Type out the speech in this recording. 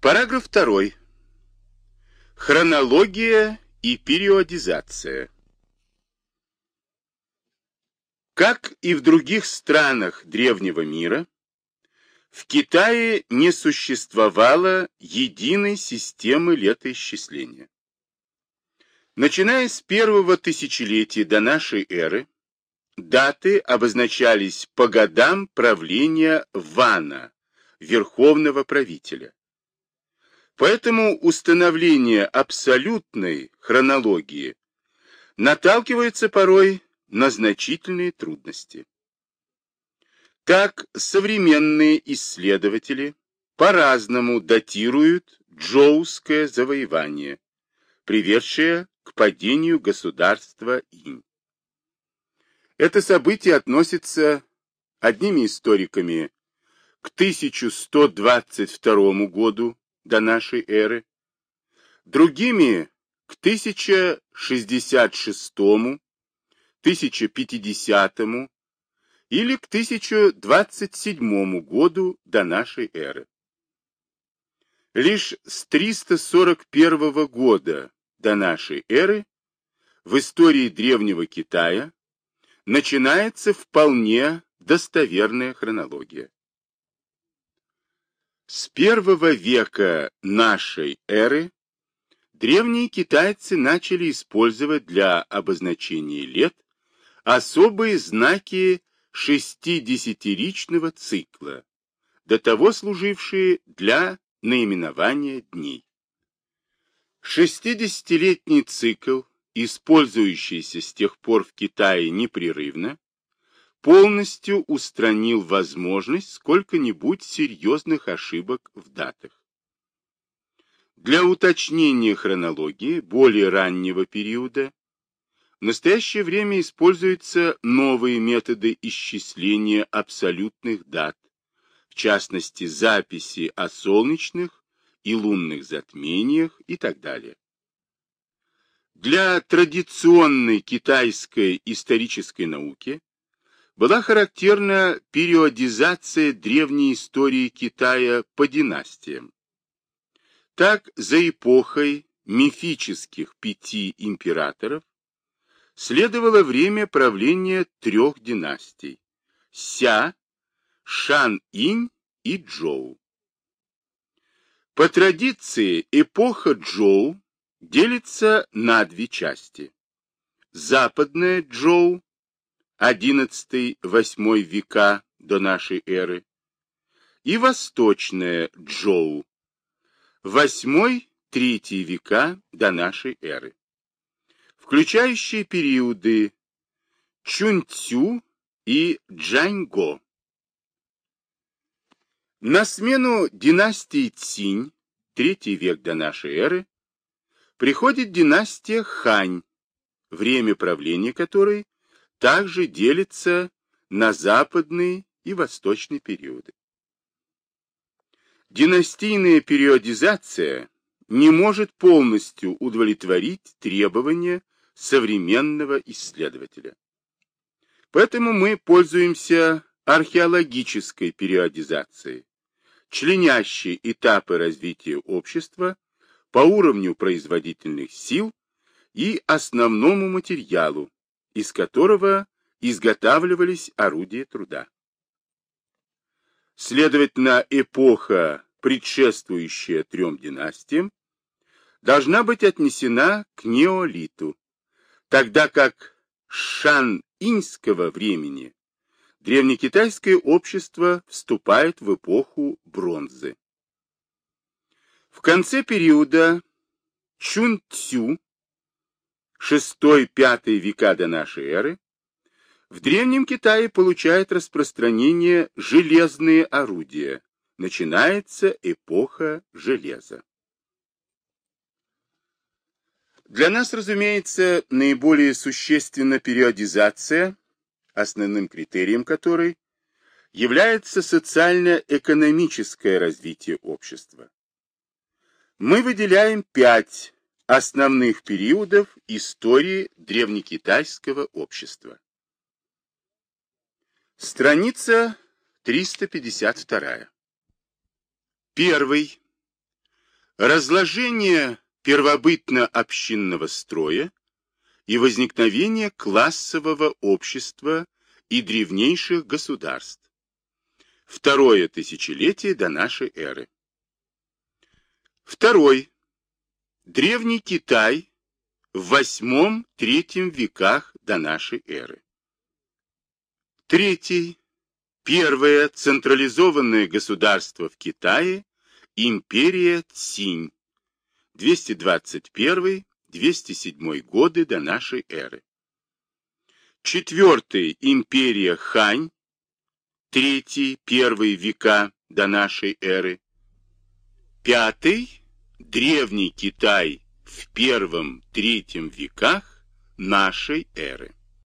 Параграф 2. Хронология и периодизация. Как и в других странах древнего мира, в Китае не существовало единой системы летоисчисления. Начиная с первого тысячелетия до нашей эры, даты обозначались по годам правления Вана, верховного правителя. Поэтому установление абсолютной хронологии наталкивается порой на значительные трудности. Так современные исследователи по-разному датируют Джоуское завоевание, приведшее к падению государства Инь. Это событие относится одними историками к 1122 году до нашей эры, другими к 1066, 1050 или к 1027 году до нашей эры. Лишь с 341 года до нашей эры в истории древнего Китая начинается вполне достоверная хронология. С первого века нашей эры древние китайцы начали использовать для обозначения лет особые знаки шестидесятиричного цикла, до того служившие для наименования дней. Шестидесятилетний цикл, использующийся с тех пор в Китае непрерывно, полностью устранил возможность сколько-нибудь серьезных ошибок в датах. Для уточнения хронологии более раннего периода в настоящее время используются новые методы исчисления абсолютных дат, в частности записи о солнечных и лунных затмениях и так далее. Для традиционной китайской исторической науки была характерна периодизация древней истории Китая по династиям. Так, за эпохой мифических пяти императоров следовало время правления трех династий – Ся, Шан-Инь и Джоу. По традиции эпоха Джоу делится на две части. Западная Джоу, XI-VIII века до нашей эры, и восточная Джоу, VIII-III века до нашей эры, включающие периоды Чунцю и Джаньго. На смену династии Цинь, третий век до нашей эры, приходит династия Хань, время правления которой также делится на западный и восточный периоды. Династийная периодизация не может полностью удовлетворить требования современного исследователя. Поэтому мы пользуемся археологической периодизацией, членящие этапы развития общества по уровню производительных сил и основному материалу, из которого изготавливались орудия труда. Следовательно, эпоха, предшествующая трем династиям, должна быть отнесена к неолиту, тогда как шан-иньского времени древнекитайское общество вступает в эпоху бронзы. В конце периода Чунцю, 6-5 века до нашей эры, в Древнем Китае получает распространение железные орудия. Начинается эпоха железа. Для нас, разумеется, наиболее существенна периодизация основным критерием которой является социально-экономическое развитие общества. Мы выделяем пять основных периодов истории древнекитайского общества. Страница 352. Первый. Разложение первобытно-общинного строя и возникновение классового общества и древнейших государств. Второе тысячелетие до нашей эры. Второй. Древний Китай в восьмом-третьем веках до нашей эры. Третий. Первое централизованное государство в Китае – империя Цинь. 221-207 годы до нашей эры. Четвертый – империя Хань. Третий, первый века до нашей эры. Пятый – древний Китай в первом-третьем веках нашей эры.